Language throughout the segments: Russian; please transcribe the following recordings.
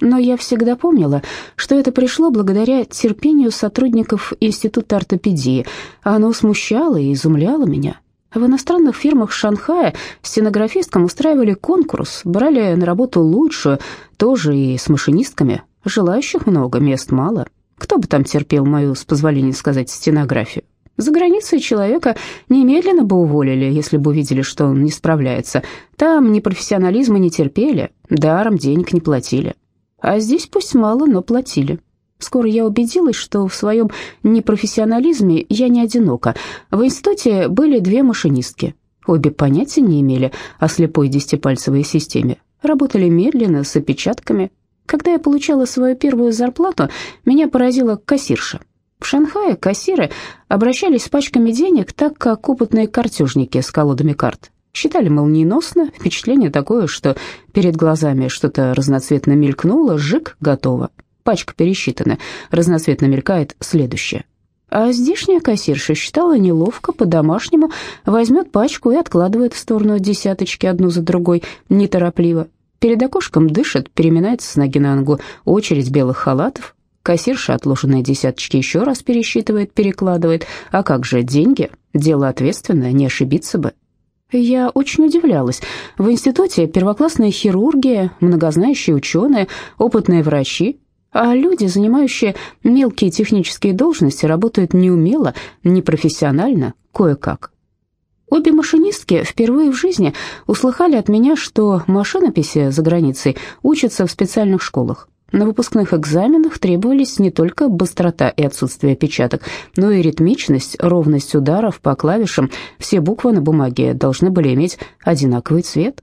Но я всегда помнила, что это пришло благодаря терпению сотрудников Института ортопедии. Оно смущало и изумляло меня. В иностранных фирмах Шанхая стенографисткам устраивали конкурс, брали на работу лучшую, тоже и с машинистками. Желающих много, мест мало. Кто бы там терпел мою, с позволения сказать, стенографию? За границей человека немедленно бы уволили, если бы увидели, что он не справляется. Там ни профессионализма не терпели, даром денег не платили. А здесь пусть мало, но платили. Скоро я убедилась, что в своем непрофессионализме я не одинока. В институте были две машинистки. Обе понятия не имели о слепой десятипальцевой системе. Работали медленно, с опечатками. Когда я получала свою первую зарплату, меня поразила кассирша. В Шанхае кассиры обращались с пачками денег так, как опытные картежники с колодами карт. Считали молниеносно, впечатление такое, что перед глазами что-то разноцветно мелькнуло, жик, готово. Пачка пересчитана, разноцветно мелькает следующее. А здешняя кассирша считала неловко, по-домашнему, возьмет пачку и откладывает в сторону десяточки одну за другой, неторопливо. Перед окошком дышит, переминается с ноги на ногу очередь белых халатов. Кассирша отложенные десяточки еще раз пересчитывает, перекладывает. А как же деньги? Дело ответственное, не ошибиться бы. Я очень удивлялась. В институте первоклассные хирурги, многознающие ученые, опытные врачи, а люди, занимающие мелкие технические должности, работают неумело, непрофессионально, кое-как. Обе машинистки впервые в жизни услыхали от меня, что машинописи за границей учатся в специальных школах. На выпускных экзаменах требовались не только быстрота и отсутствие печаток, но и ритмичность, ровность ударов по клавишам. Все буквы на бумаге должны были иметь одинаковый цвет.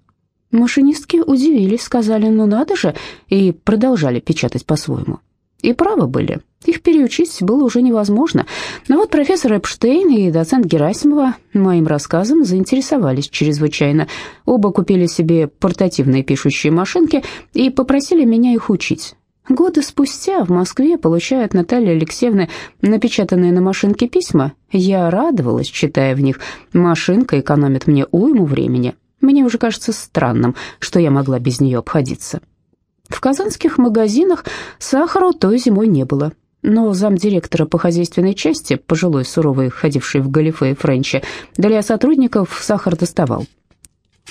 Машинистки удивились, сказали «ну надо же» и продолжали печатать по-своему. И правы были, их переучить было уже невозможно. Но вот профессор Эпштейн и доцент Герасимова моим рассказом заинтересовались чрезвычайно. Оба купили себе портативные пишущие машинки и попросили меня их учить. Годы спустя в Москве получая от Натальи Алексеевны напечатанные на машинке письма. Я радовалась, читая в них. Машинка экономит мне уйму времени. Мне уже кажется странным, что я могла без нее обходиться. В казанских магазинах сахара той зимой не было. Но замдиректора по хозяйственной части, пожилой суровый, ходивший в галифе и френче, для сотрудников сахар доставал.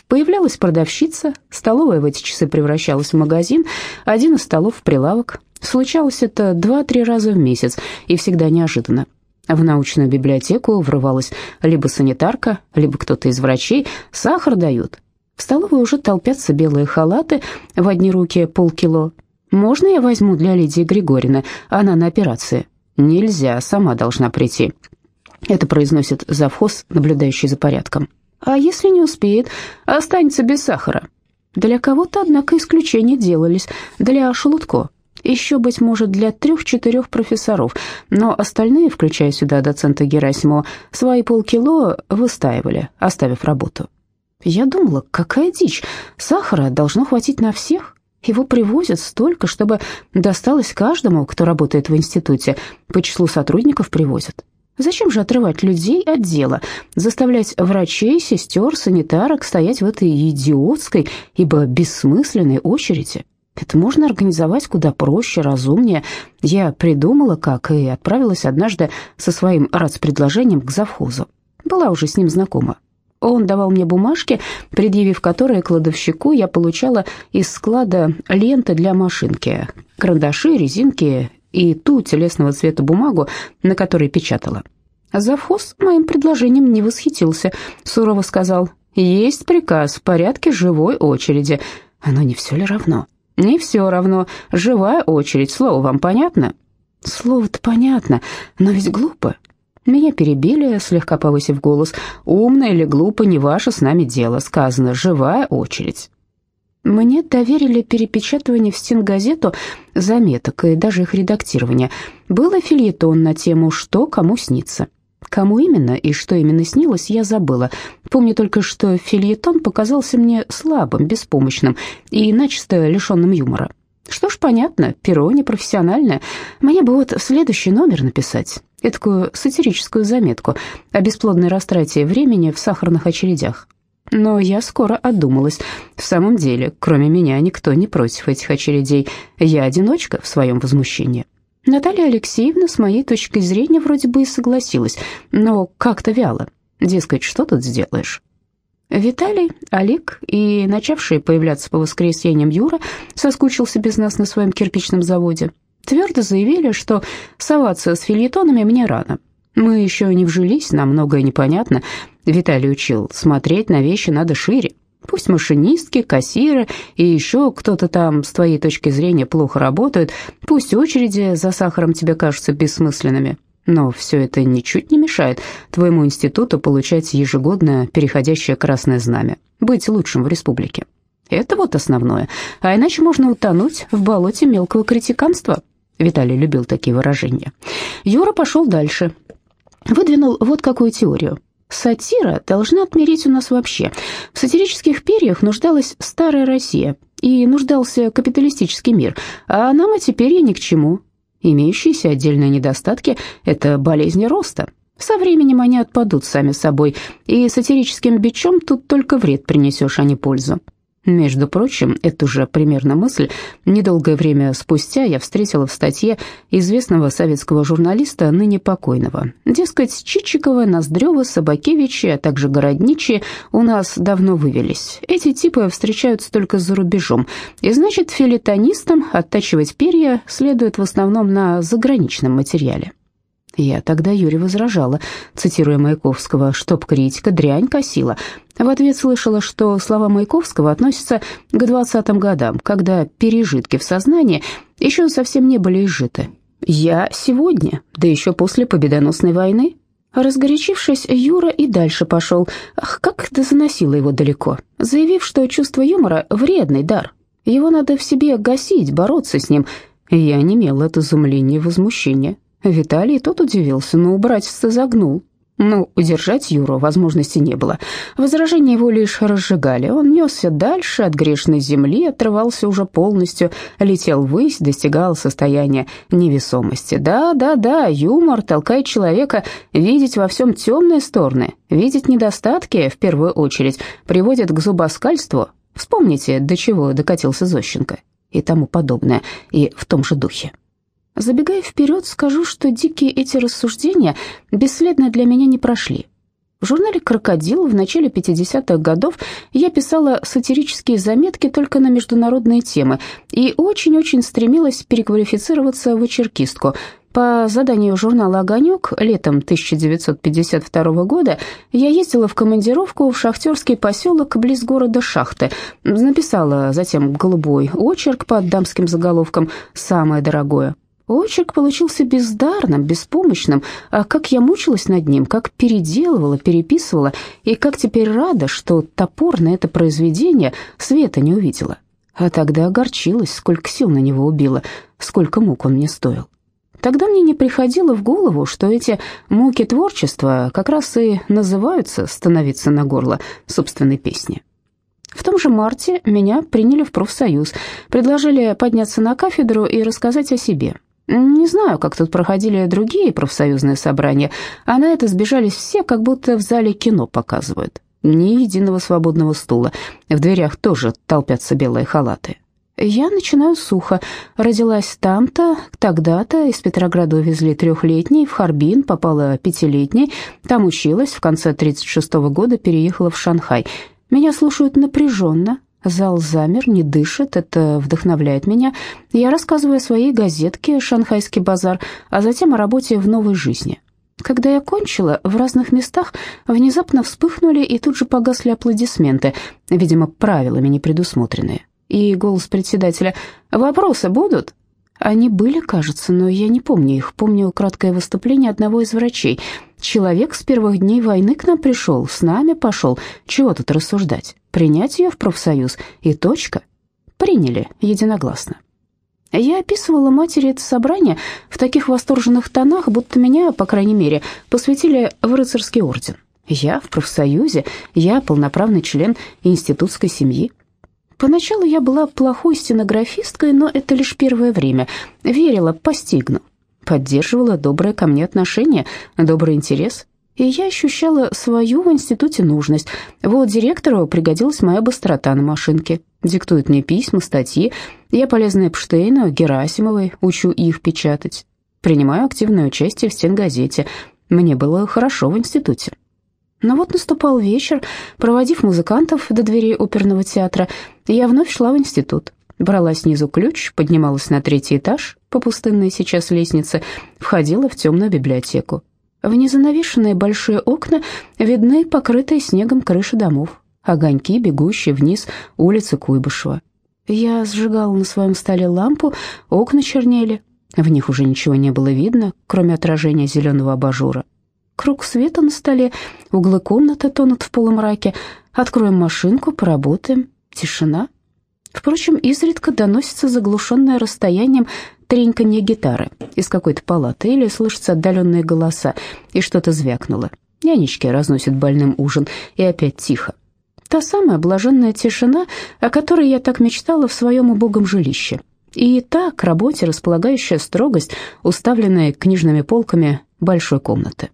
Появлялась продавщица, столовая в эти часы превращалась в магазин, один из столов в прилавок. Случалось это два-три раза в месяц и всегда неожиданно. В научную библиотеку врывалась либо санитарка, либо кто-то из врачей. Сахар дают. В столовой уже толпятся белые халаты, в одни руки полкило. «Можно я возьму для Лидии Григорьевны? Она на операции». «Нельзя, сама должна прийти». Это произносит завхоз, наблюдающий за порядком. «А если не успеет, останется без сахара». Для кого-то, однако, исключения делались. Для Шелудко. Еще, быть может, для трех-четырех профессоров. Но остальные, включая сюда доцента Герасимова, свои полкило выстаивали, оставив работу. Я думала, какая дичь. Сахара должно хватить на всех. Его привозят столько, чтобы досталось каждому, кто работает в институте. По числу сотрудников привозят. Зачем же отрывать людей от дела, заставлять врачей, сестер, санитарок стоять в этой идиотской, ибо бессмысленной очереди? Это можно организовать куда проще, разумнее. Я придумала, как, и отправилась однажды со своим рацпредложением к завхозу. Была уже с ним знакома. Он давал мне бумажки, предъявив которые кладовщику, я получала из склада ленты для машинки, карандаши, резинки и ту телесного цвета бумагу, на которой печатала. Завхоз моим предложением не восхитился, сурово сказал, «Есть приказ в порядке живой очереди». Оно не все ли равно? Не все равно. Живая очередь, слово вам понятно? Слово-то понятно, но ведь глупо. Меня перебили, слегка повысив голос. «Умно или глупо, не ваше с нами дело. Сказано, живая очередь». Мне доверили перепечатывание в стенгазету заметок и даже их редактирование. Было фильетон на тему «Что кому снится». Кому именно и что именно снилось, я забыла. Помню только, что фильетон показался мне слабым, беспомощным и начисто лишенным юмора. Что ж, понятно, перо непрофессиональное. Мне бы вот следующий номер написать эдакую сатирическую заметку о бесплодной растрате времени в сахарных очередях. Но я скоро одумалась. В самом деле, кроме меня, никто не против этих очередей. Я одиночка в своем возмущении. Наталья Алексеевна, с моей точки зрения, вроде бы и согласилась, но как-то вяло. Дескать, что тут сделаешь? Виталий, Олег и начавший появляться по воскресеньям Юра соскучился без нас на своем кирпичном заводе. Твердо заявили, что соваться с фильетонами мне рано. Мы еще не вжились, нам многое непонятно. Виталий учил, смотреть на вещи надо шире. Пусть машинистки, кассиры и еще кто-то там с твоей точки зрения плохо работают, пусть очереди за сахаром тебе кажутся бессмысленными, но все это ничуть не мешает твоему институту получать ежегодно переходящее красное знамя, быть лучшим в республике. Это вот основное, а иначе можно утонуть в болоте мелкого критиканства. Виталий любил такие выражения. Юра пошел дальше. Выдвинул вот какую теорию. Сатира должна отмереть у нас вообще. В сатирических перьях нуждалась старая Россия и нуждался капиталистический мир, а нам и теперь и ни к чему. Имеющиеся отдельные недостатки – это болезни роста. Со временем они отпадут сами собой, и сатирическим бичом тут только вред принесешь, а не пользу. Между прочим, эту же примерно мысль недолгое время спустя я встретила в статье известного советского журналиста, ныне покойного. Дескать, Чичикова, Ноздрёва, Собакевичи, а также Городничи у нас давно вывелись. Эти типы встречаются только за рубежом, и значит, филитонистам оттачивать перья следует в основном на заграничном материале. Я тогда Юре возражала, цитируя Маяковского, «чтоб критика дрянь косила». В ответ слышала, что слова Маяковского относятся к двадцатым годам, когда пережитки в сознании еще совсем не были изжиты. «Я сегодня, да еще после победоносной войны». Разгорячившись, Юра и дальше пошел. Ах, как это заносило его далеко, заявив, что чувство юмора — вредный дар. Его надо в себе гасить, бороться с ним. Я не имел от изумления и возмущения. Виталий тот удивился, но братец загнул. Ну, удержать Юру возможности не было. Возражения его лишь разжигали. Он несся дальше от грешной земли, отрывался уже полностью, летел ввысь, достигал состояния невесомости. Да, да, да, юмор толкает человека видеть во всем темные стороны, видеть недостатки, в первую очередь, приводит к зубоскальству. Вспомните, до чего докатился Зощенко и тому подобное, и в том же духе. Забегая вперед, скажу, что дикие эти рассуждения бесследно для меня не прошли. В журнале «Крокодил» в начале 50-х годов я писала сатирические заметки только на международные темы и очень-очень стремилась переквалифицироваться в очеркистку. По заданию журнала «Огонек» летом 1952 года я ездила в командировку в шахтерский поселок близ города Шахты. Написала затем голубой очерк под дамским заголовком «Самое дорогое». Очерк получился бездарным, беспомощным, а как я мучилась над ним, как переделывала, переписывала, и как теперь рада, что топор на это произведение света не увидела. А тогда огорчилась, сколько сил на него убила, сколько мук он мне стоил. Тогда мне не приходило в голову, что эти муки творчества как раз и называются «становиться на горло» собственной песни. В том же марте меня приняли в профсоюз, предложили подняться на кафедру и рассказать о себе – не знаю, как тут проходили другие профсоюзные собрания, а на это сбежались все, как будто в зале кино показывают. Ни единого свободного стула. В дверях тоже толпятся белые халаты. Я начинаю сухо. Родилась там-то, тогда-то, из Петрограда увезли трехлетней, в Харбин попала пятилетней, там училась, в конце 36 -го года переехала в Шанхай. Меня слушают напряженно, Зал замер, не дышит, это вдохновляет меня. Я рассказываю о своей газетке «Шанхайский базар», а затем о работе в новой жизни. Когда я кончила, в разных местах внезапно вспыхнули и тут же погасли аплодисменты, видимо, правилами не предусмотренные. И голос председателя «Вопросы будут?» Они были, кажется, но я не помню их. Помню краткое выступление одного из врачей. Человек с первых дней войны к нам пришел, с нами пошел. Чего тут рассуждать? Принять ее в профсоюз и точка. Приняли единогласно. Я описывала матери это собрание в таких восторженных тонах, будто меня, по крайней мере, посвятили в рыцарский орден. Я в профсоюзе, я полноправный член институтской семьи. Поначалу я была плохой стенографисткой, но это лишь первое время. Верила, постигну. Поддерживала доброе ко мне отношение, добрый интерес. И я ощущала свою в институте нужность. Вот директору пригодилась моя быстрота на машинке. Диктует мне письма, статьи. Я полезная Эпштейну, Герасимовой, учу их печатать. Принимаю активное участие в стенгазете. Мне было хорошо в институте. Но вот наступал вечер, проводив музыкантов до двери оперного театра, я вновь шла в институт. Брала снизу ключ, поднималась на третий этаж по пустынной сейчас лестнице, входила в темную библиотеку. В незанавешенные большие окна видны покрытые снегом крыши домов, огоньки, бегущие вниз улицы Куйбышева. Я сжигала на своем столе лампу, окна чернели, в них уже ничего не было видно, кроме отражения зеленого абажура. Круг света на столе, углы комнаты тонут в полумраке. Откроем машинку, поработаем. Тишина. Впрочем, изредка доносится заглушенное расстоянием треньканье гитары из какой-то палаты или слышатся отдаленные голоса, и что-то звякнуло. Нянечки разносят больным ужин, и опять тихо. Та самая блаженная тишина, о которой я так мечтала в своем убогом жилище. И та к работе располагающая строгость, уставленная книжными полками большой комнаты.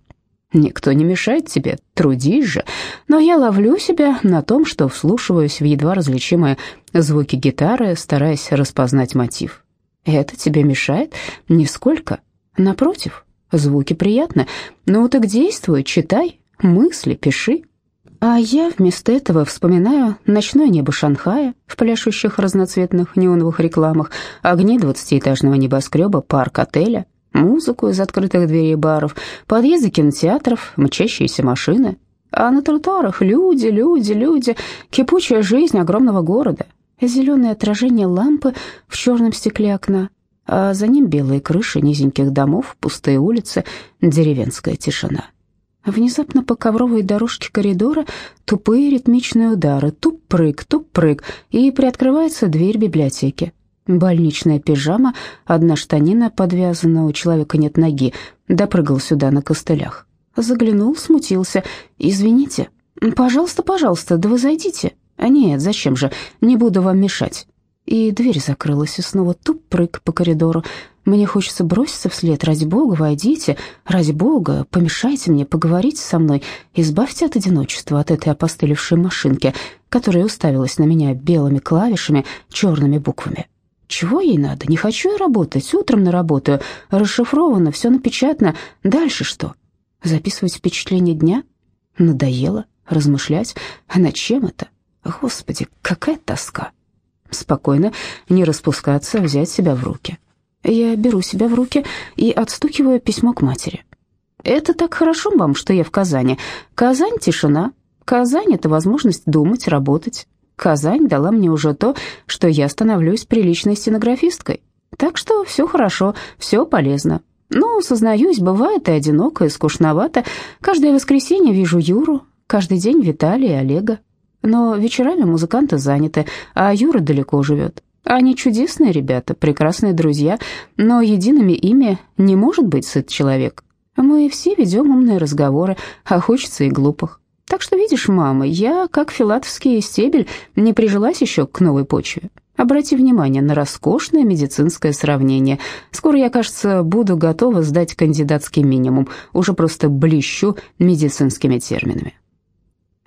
Никто не мешает тебе, трудись же, но я ловлю себя на том, что вслушиваюсь в едва различимые звуки гитары, стараясь распознать мотив. Это тебе мешает? Нисколько. Напротив, звуки приятны. Ну так действуй, читай, мысли, пиши. А я вместо этого вспоминаю ночное небо Шанхая в пляшущих разноцветных неоновых рекламах, огни двадцатиэтажного небоскреба, парк отеля, музыку из открытых дверей баров, подъезды кинотеатров, мчащиеся машины. А на тротуарах люди, люди, люди, кипучая жизнь огромного города, зеленое отражение лампы в черном стекле окна, а за ним белые крыши низеньких домов, пустые улицы, деревенская тишина. Внезапно по ковровой дорожке коридора тупые ритмичные удары, туп-прыг, туп-прыг, и приоткрывается дверь библиотеки. Больничная пижама, одна штанина подвязана, у человека нет ноги, допрыгал сюда на костылях. Заглянул, смутился. «Извините». «Пожалуйста, пожалуйста, да вы зайдите». «А нет, зачем же, не буду вам мешать». И дверь закрылась, и снова туп-прыг по коридору. Мне хочется броситься вслед. «Ради бога, войдите! Ради бога, помешайте мне, поговорите со мной, избавьте от одиночества, от этой опостылевшей машинки, которая уставилась на меня белыми клавишами, черными буквами». Чего ей надо? Не хочу я работать, утром наработаю. Расшифровано, все напечатано. Дальше что? Записывать впечатление дня? Надоело размышлять. А над чем это? Господи, какая тоска. Спокойно, не распускаться, взять себя в руки. Я беру себя в руки и отстукиваю письмо к матери. Это так хорошо вам, что я в Казани. Казань — тишина. Казань — это возможность думать, работать. Казань дала мне уже то, что я становлюсь приличной стенографисткой. Так что все хорошо, все полезно. Ну, сознаюсь, бывает и одиноко, и скучновато. Каждое воскресенье вижу Юру, каждый день Виталия и Олега. Но вечерами музыканты заняты, а Юра далеко живет. Они чудесные ребята, прекрасные друзья, но едиными ими не может быть сыт человек. Мы все ведем умные разговоры, а хочется и глупых. Так что, видишь, мама, я, как филатовский стебель, не прижилась еще к новой почве. Обрати внимание на роскошное медицинское сравнение. Скоро я, кажется, буду готова сдать кандидатский минимум, уже просто блещу медицинскими терминами.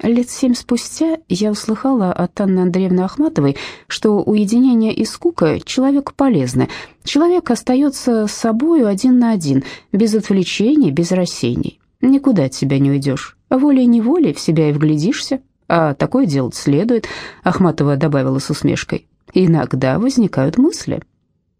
Лет семь спустя я услыхала от Анны Андреевны Ахматовой, что уединение и скука человеку полезны. Человек остается собою один на один, без отвлечений, без рассеяний. Никуда от себя не уйдешь. Волей-неволей в себя и вглядишься. А такое делать следует, Ахматова добавила с усмешкой. Иногда возникают мысли.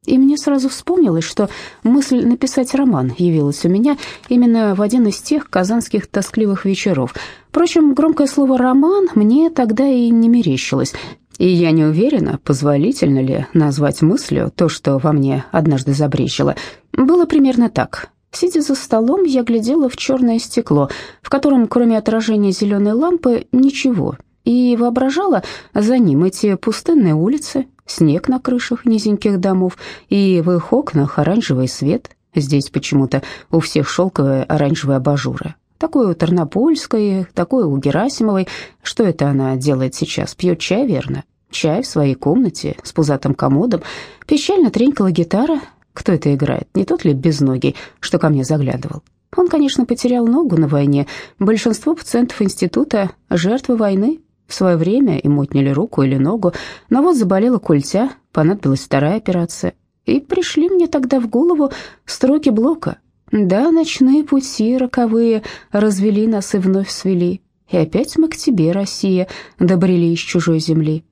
И мне сразу вспомнилось, что мысль написать роман явилась у меня именно в один из тех казанских тоскливых вечеров. Впрочем, громкое слово «роман» мне тогда и не мерещилось, и я не уверена, позволительно ли назвать мыслью то, что во мне однажды забрежело. Было примерно так. Сидя за столом, я глядела в черное стекло, в котором, кроме отражения зеленой лампы, ничего, и воображала за ним эти пустынные улицы, снег на крышах низеньких домов и в их окнах оранжевый свет. Здесь почему-то у всех шелковые оранжевые абажуры. Такое у Тернопольской, такое у Герасимовой. Что это она делает сейчас? Пьет чай, верно? Чай в своей комнате с пузатым комодом. Печально тренькала гитара, кто это играет? Не тот ли безногий, что ко мне заглядывал? Он, конечно, потерял ногу на войне. Большинство пациентов института – жертвы войны. В свое время им отняли руку или ногу, но вот заболела культя, понадобилась вторая операция. И пришли мне тогда в голову строки Блока. Да, ночные пути роковые развели нас и вновь свели. И опять мы к тебе, Россия, добрели из чужой земли.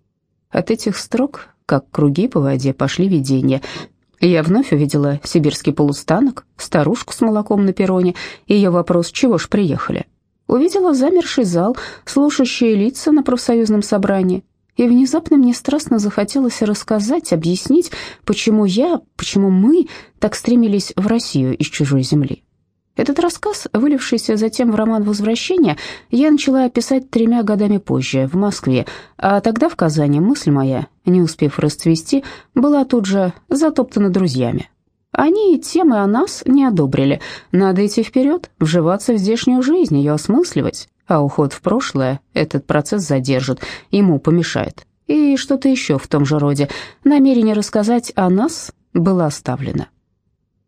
От этих строк, как круги по воде, пошли видения. Я вновь увидела сибирский полустанок, старушку с молоком на перроне, ее вопрос «Чего ж приехали?». Увидела замерший зал, слушающие лица на профсоюзном собрании, и внезапно мне страстно захотелось рассказать, объяснить, почему я, почему мы так стремились в Россию из чужой земли. Этот рассказ, вылившийся затем в роман «Возвращение», я начала писать тремя годами позже, в Москве, а тогда в Казани мысль моя, не успев расцвести, была тут же затоптана друзьями. Они и темы о нас не одобрили. Надо идти вперед, вживаться в здешнюю жизнь, ее осмысливать а уход в прошлое этот процесс задержит, ему помешает. И что-то еще в том же роде. Намерение рассказать о нас было оставлено.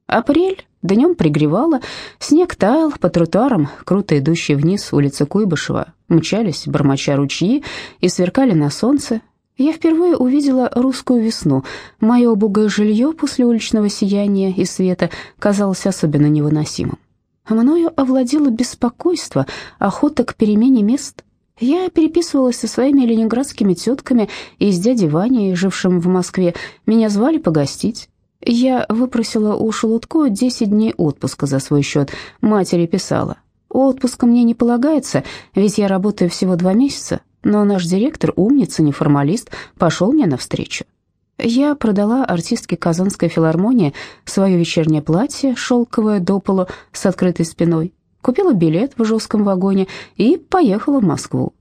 Апрель днем пригревало, снег таял по тротуарам, круто идущие вниз улицы Куйбышева, мчались, бормоча ручьи, и сверкали на солнце. Я впервые увидела русскую весну. Мое убогое жилье после уличного сияния и света казалось особенно невыносимым. Мною овладело беспокойство, охота к перемене мест. Я переписывалась со своими ленинградскими тетками и с дядей Ваней, жившим в Москве. Меня звали погостить. Я выпросила у Шелудко 10 дней отпуска за свой счет. Матери писала. Отпуска мне не полагается, ведь я работаю всего два месяца, но наш директор, умница, неформалист, пошел мне навстречу. Я продала артистке Казанской филармонии свое вечернее платье, шелковое до полу с открытой спиной, купила билет в жестком вагоне и поехала в Москву.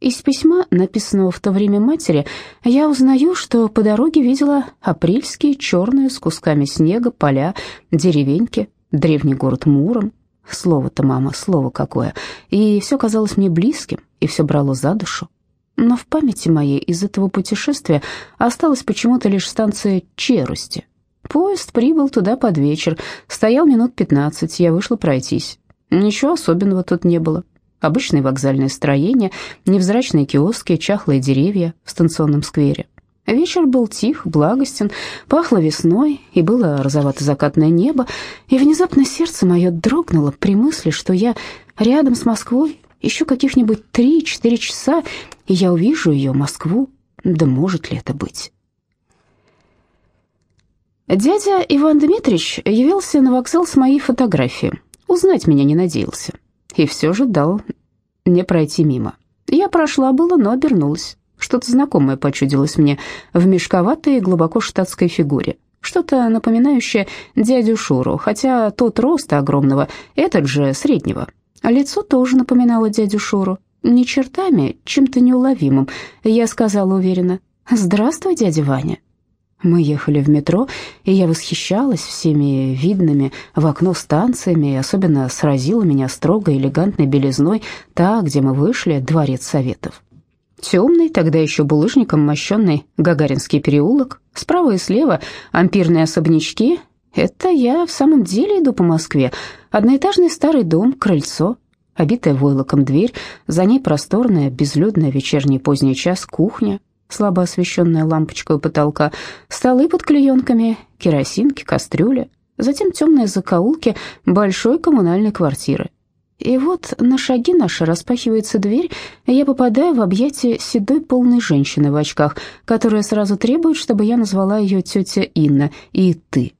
Из письма, написанного в то время матери, я узнаю, что по дороге видела апрельские черные с кусками снега поля, деревеньки, древний город Муром. Слово-то, мама, слово какое. И все казалось мне близким, и все брало за душу. Но в памяти моей из этого путешествия осталась почему-то лишь станция Черусти. Поезд прибыл туда под вечер, стоял минут пятнадцать, я вышла пройтись. Ничего особенного тут не было. Обычное вокзальное строение, невзрачные киоски, чахлые деревья в станционном сквере. Вечер был тих, благостен, пахло весной, и было розовато-закатное небо, и внезапно сердце мое дрогнуло при мысли, что я рядом с Москвой, еще каких-нибудь три-четыре часа, и я увижу ее, Москву. Да может ли это быть? Дядя Иван Дмитриевич явился на вокзал с моей фотографией. Узнать меня не надеялся. И все же дал мне пройти мимо. Я прошла было, но обернулась. Что-то знакомое почудилось мне в мешковатой глубоко штатской фигуре. Что-то напоминающее дядю Шуру, хотя тот роста огромного, этот же среднего. А лицо тоже напоминало дядю Шуру. Не чертами, чем-то неуловимым. Я сказала уверенно «Здравствуй, дядя Ваня». Мы ехали в метро, и я восхищалась всеми видными в окно станциями, и особенно сразила меня строго элегантной белизной та, где мы вышли, дворец Советов. Темный, тогда еще булыжником мощенный Гагаринский переулок, справа и слева ампирные особнячки. Это я в самом деле иду по Москве. Одноэтажный старый дом, крыльцо, обитая войлоком дверь, за ней просторная, безлюдная вечерний поздний час кухня, слабо освещенная лампочкой у потолка, столы под клеенками, керосинки, кастрюли, затем темные закоулки большой коммунальной квартиры. И вот на шаги наши распахивается дверь, и я попадаю в объятия седой полной женщины в очках, которая сразу требует, чтобы я назвала ее тетя Инна и «ты».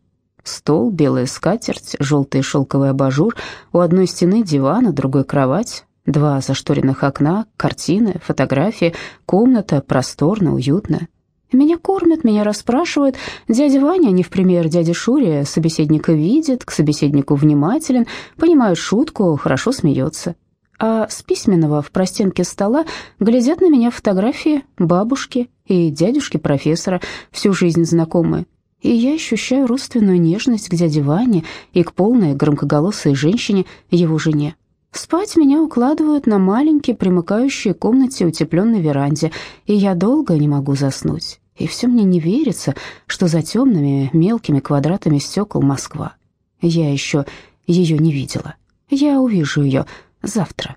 Стол, белая скатерть, желтый шелковый абажур, у одной стены диван, у другой кровать, два зашторенных окна, картины, фотографии, комната просторная, уютная. Меня кормят, меня расспрашивают. Дядя Ваня, не в пример дяде Шуре, собеседника видит, к собеседнику внимателен, понимает шутку, хорошо смеется. А с письменного в простенке стола глядят на меня фотографии бабушки и дядюшки профессора, всю жизнь знакомые и я ощущаю родственную нежность к дяде Ване и к полной громкоголосой женщине, его жене. Спать меня укладывают на маленькой, примыкающей комнате утепленной веранде, и я долго не могу заснуть. И все мне не верится, что за темными мелкими квадратами стекол Москва. Я еще ее не видела. Я увижу ее завтра.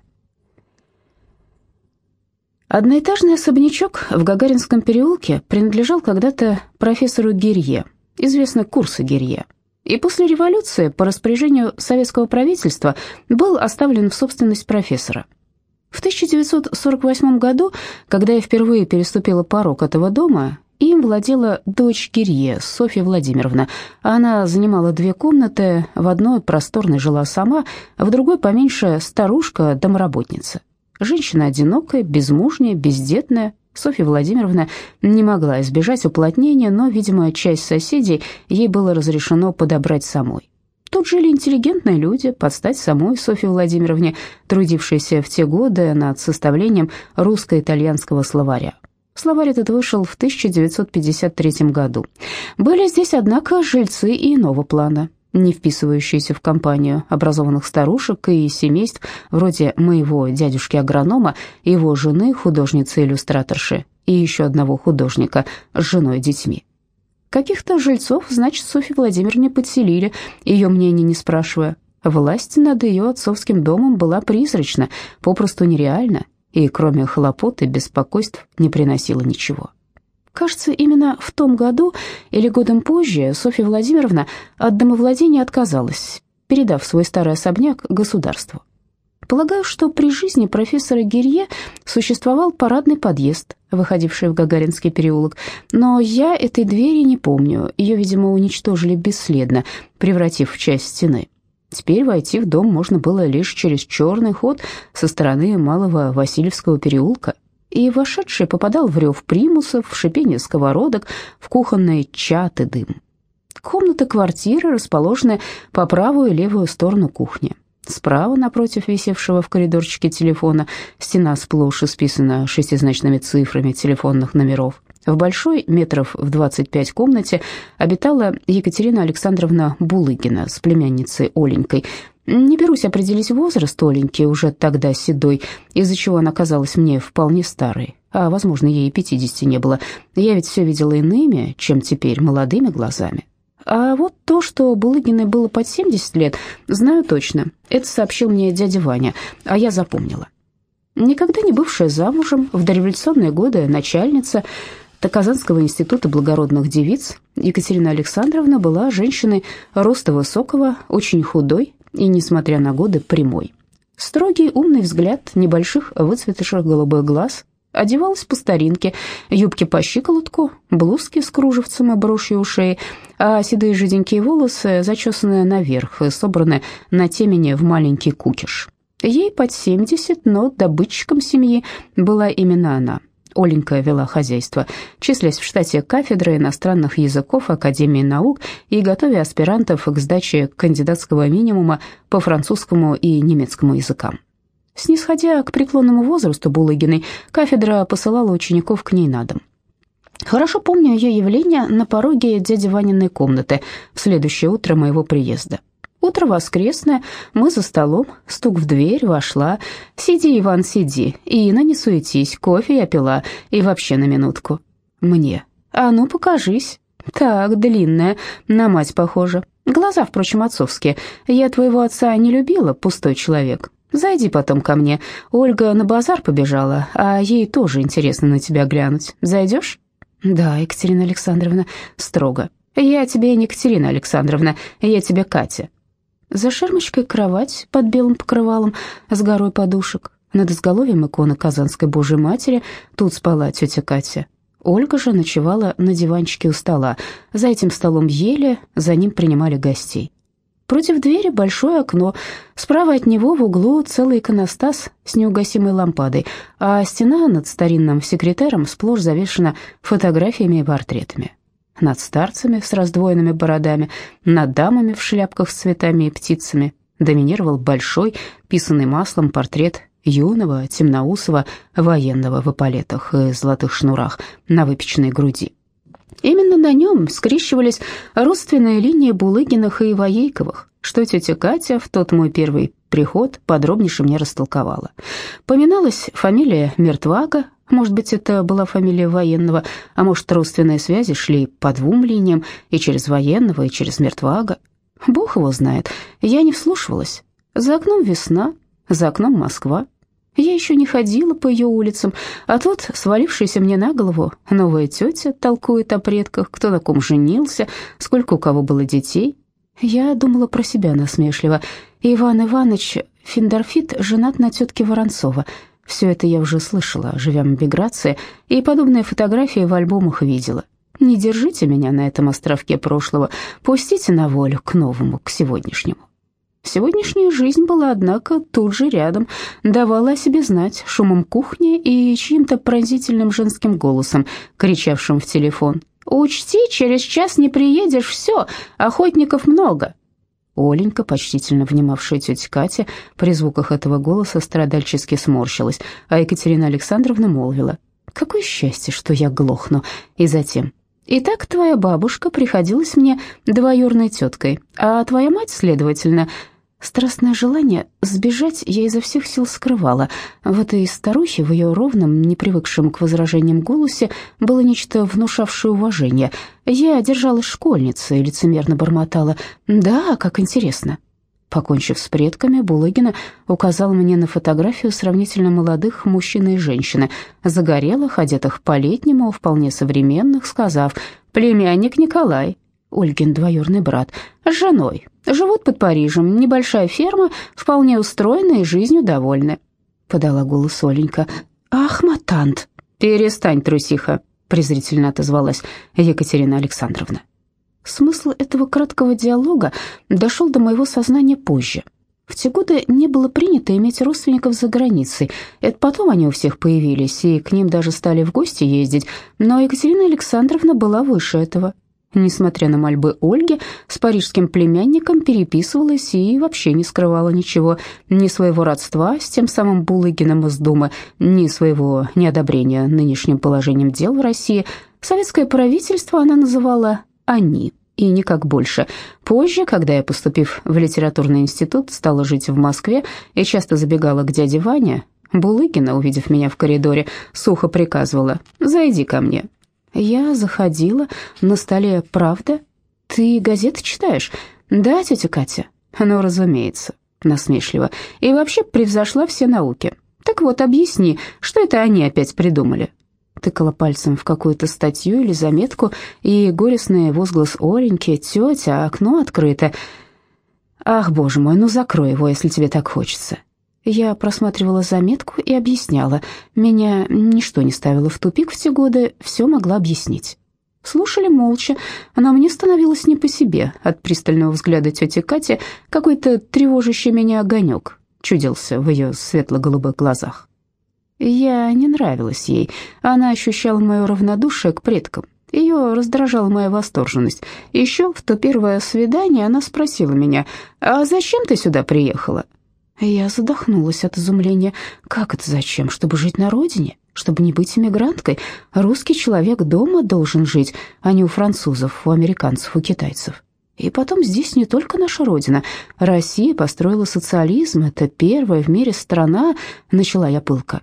Одноэтажный особнячок в Гагаринском переулке принадлежал когда-то профессору Гирье, известно курсы Гирье, и после революции по распоряжению советского правительства был оставлен в собственность профессора. В 1948 году, когда я впервые переступила порог этого дома, им владела дочь Гирье, Софья Владимировна. Она занимала две комнаты, в одной просторной жила сама, в другой поменьше старушка-домоработница. Женщина одинокая, безмужняя, бездетная. Софья Владимировна не могла избежать уплотнения, но, видимо, часть соседей ей было разрешено подобрать самой. Тут жили интеллигентные люди, под стать самой Софье Владимировне, трудившейся в те годы над составлением русско-итальянского словаря. Словарь этот вышел в 1953 году. Были здесь, однако, жильцы и иного плана не вписывающиеся в компанию образованных старушек и семейств вроде моего дядюшки-агронома, его жены, художницы-иллюстраторши, и еще одного художника с женой и детьми. Каких-то жильцов, значит, Софья Владимировне подселили, ее мнение не спрашивая. Власть над ее отцовским домом была призрачна, попросту нереальна, и кроме хлопот и беспокойств не приносила ничего. Кажется, именно в том году или годом позже Софья Владимировна от домовладения отказалась, передав свой старый особняк государству. Полагаю, что при жизни профессора Гирье существовал парадный подъезд, выходивший в Гагаринский переулок, но я этой двери не помню, ее, видимо, уничтожили бесследно, превратив в часть стены. Теперь войти в дом можно было лишь через черный ход со стороны Малого Васильевского переулка и вошедший попадал в рев примусов, в шипение сковородок, в кухонный чат и дым. Комната квартиры расположены по правую и левую сторону кухни. Справа, напротив висевшего в коридорчике телефона, стена сплошь исписана шестизначными цифрами телефонных номеров. В большой, метров в 25 комнате, обитала Екатерина Александровна Булыгина с племянницей Оленькой, не берусь определить возраст Оленьки, уже тогда седой, из-за чего она казалась мне вполне старой, а, возможно, ей и пятидесяти не было. Я ведь все видела иными, чем теперь, молодыми глазами. А вот то, что Булыгиной было под 70 лет, знаю точно. Это сообщил мне дядя Ваня, а я запомнила. Никогда не бывшая замужем, в дореволюционные годы начальница Казанского института благородных девиц, Екатерина Александровна была женщиной роста высокого, очень худой, и, несмотря на годы, прямой. Строгий умный взгляд, небольших выцветших голубых глаз, одевалась по старинке, юбки по щиколотку, блузки с кружевцем и брошью у шеи, а седые жиденькие волосы зачесаны наверх собраны на темени в маленький кукиш. Ей под семьдесят, но добытчиком семьи была именно она – Оленька вела хозяйство, числясь в штате кафедры иностранных языков Академии наук и готовя аспирантов к сдаче кандидатского минимума по французскому и немецкому языкам. Снисходя к преклонному возрасту Булыгиной, кафедра посылала учеников к ней на дом. Хорошо помню ее явление на пороге дяди Ваниной комнаты в следующее утро моего приезда. Утро воскресное, мы за столом, стук в дверь, вошла. «Сиди, Иван, сиди. Ина, не суетись, кофе я пила, и вообще на минутку». «Мне». «А ну, покажись». «Так, длинная, на мать похожа. Глаза, впрочем, отцовские. Я твоего отца не любила, пустой человек. Зайди потом ко мне. Ольга на базар побежала, а ей тоже интересно на тебя глянуть. Зайдешь?» «Да, Екатерина Александровна, строго». «Я тебе не Екатерина Александровна, я тебе Катя». За ширмочкой кровать под белым покрывалом с горой подушек. Над изголовьем икона Казанской Божьей Матери. Тут спала тетя Катя. Ольга же ночевала на диванчике у стола. За этим столом ели, за ним принимали гостей. Против двери большое окно. Справа от него в углу целый иконостас с неугасимой лампадой, а стена над старинным секретером сплошь завешена фотографиями и портретами над старцами с раздвоенными бородами, над дамами в шляпках с цветами и птицами. Доминировал большой, писанный маслом портрет юного, темноусого, военного в эполетах и золотых шнурах на выпеченной груди. Именно на нем скрещивались родственные линии Булыгиных и Воейковых, что тетя Катя в тот мой первый приход подробнейше мне растолковала. Поминалась фамилия Мертвага, может быть, это была фамилия военного, а может, родственные связи шли по двум линиям, и через военного, и через мертвага. Бог его знает, я не вслушивалась. За окном весна, за окном Москва. Я еще не ходила по ее улицам, а тут, свалившаяся мне на голову, новая тетя толкует о предках, кто на ком женился, сколько у кого было детей. Я думала про себя насмешливо. Иван Иванович Финдорфит женат на тетке Воронцова. Все это я уже слышала, живя в миграции, и подобные фотографии в альбомах видела. Не держите меня на этом островке прошлого, пустите на волю к новому, к сегодняшнему. Сегодняшняя жизнь была, однако, тут же рядом, давала о себе знать шумом кухни и чьим-то пронзительным женским голосом, кричавшим в телефон. «Учти, через час не приедешь, все, охотников много». Оленька, почтительно внимавшая тете Кате, при звуках этого голоса страдальчески сморщилась, а Екатерина Александровна молвила, «Какое счастье, что я глохну!» И затем, «Итак, твоя бабушка приходилась мне двоюрной теткой, а твоя мать, следовательно, Страстное желание сбежать я изо всех сил скрывала. В этой старухе, в ее ровном, не привыкшем к возражениям голосе, было нечто внушавшее уважение. Я держалась школьницей и лицемерно бормотала. «Да, как интересно». Покончив с предками, Булыгина указала мне на фотографию сравнительно молодых мужчины и женщины, загорелых, одетых по-летнему, вполне современных, сказав «Племянник Николай, Ольгин двоюродный брат, с женой. Живут под Парижем, небольшая ферма, вполне устроена и жизнью довольны. Подала голос Оленька. Ах, матант. Перестань, трусиха, презрительно отозвалась Екатерина Александровна. Смысл этого краткого диалога дошел до моего сознания позже. В те годы не было принято иметь родственников за границей. Это потом они у всех появились, и к ним даже стали в гости ездить. Но Екатерина Александровна была выше этого. Несмотря на мольбы Ольги, с парижским племянником переписывалась и вообще не скрывала ничего, ни своего родства с тем самым Булыгиным из Думы, ни своего неодобрения нынешним положением дел в России. Советское правительство она называла «они» и никак больше. Позже, когда я, поступив в литературный институт, стала жить в Москве и часто забегала к дяде Ване, Булыгина, увидев меня в коридоре, сухо приказывала «Зайди ко мне». Я заходила, на столе «Правда?» «Ты газеты читаешь?» «Да, тетя Катя». «Ну, разумеется», насмешливо. «И вообще превзошла все науки. Так вот, объясни, что это они опять придумали?» Тыкала пальцем в какую-то статью или заметку, и горестный возглас Оленьки «Тетя, окно открыто». «Ах, боже мой, ну закрой его, если тебе так хочется». Я просматривала заметку и объясняла. Меня ничто не ставило в тупик в те годы, все могла объяснить. Слушали молча, но мне становилось не по себе. От пристального взгляда тети Кати какой-то тревожащий меня огонек чудился в ее светло-голубых глазах. Я не нравилась ей, она ощущала мое равнодушие к предкам. Ее раздражала моя восторженность. Еще в то первое свидание она спросила меня, «А зачем ты сюда приехала?» Я задохнулась от изумления. Как это зачем? Чтобы жить на родине? Чтобы не быть иммигранткой? Русский человек дома должен жить, а не у французов, у американцев, у китайцев. И потом здесь не только наша родина. Россия построила социализм, это первая в мире страна, начала я пылко.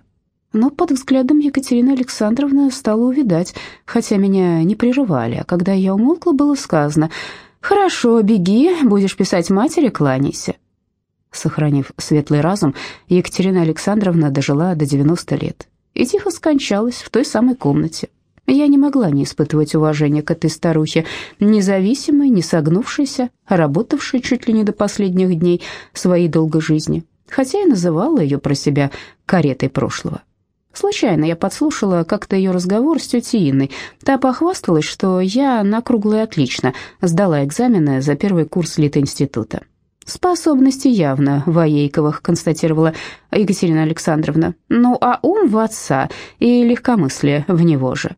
Но под взглядом Екатерины Александровны стала увидать, хотя меня не прерывали, а когда я умолкла, было сказано «Хорошо, беги, будешь писать матери, кланяйся». Сохранив светлый разум, Екатерина Александровна дожила до 90 лет и тихо скончалась в той самой комнате. Я не могла не испытывать уважения к этой старухе, независимой, не согнувшейся, работавшей чуть ли не до последних дней своей долгой жизни, хотя и называла ее про себя каретой прошлого. Случайно я подслушала как-то ее разговор с тетей Инной. Та похвасталась, что я на круглое отлично сдала экзамены за первый курс Литинститута. «Способности явно в Аейковых», — констатировала Екатерина Александровна. «Ну, а ум в отца и легкомыслие в него же».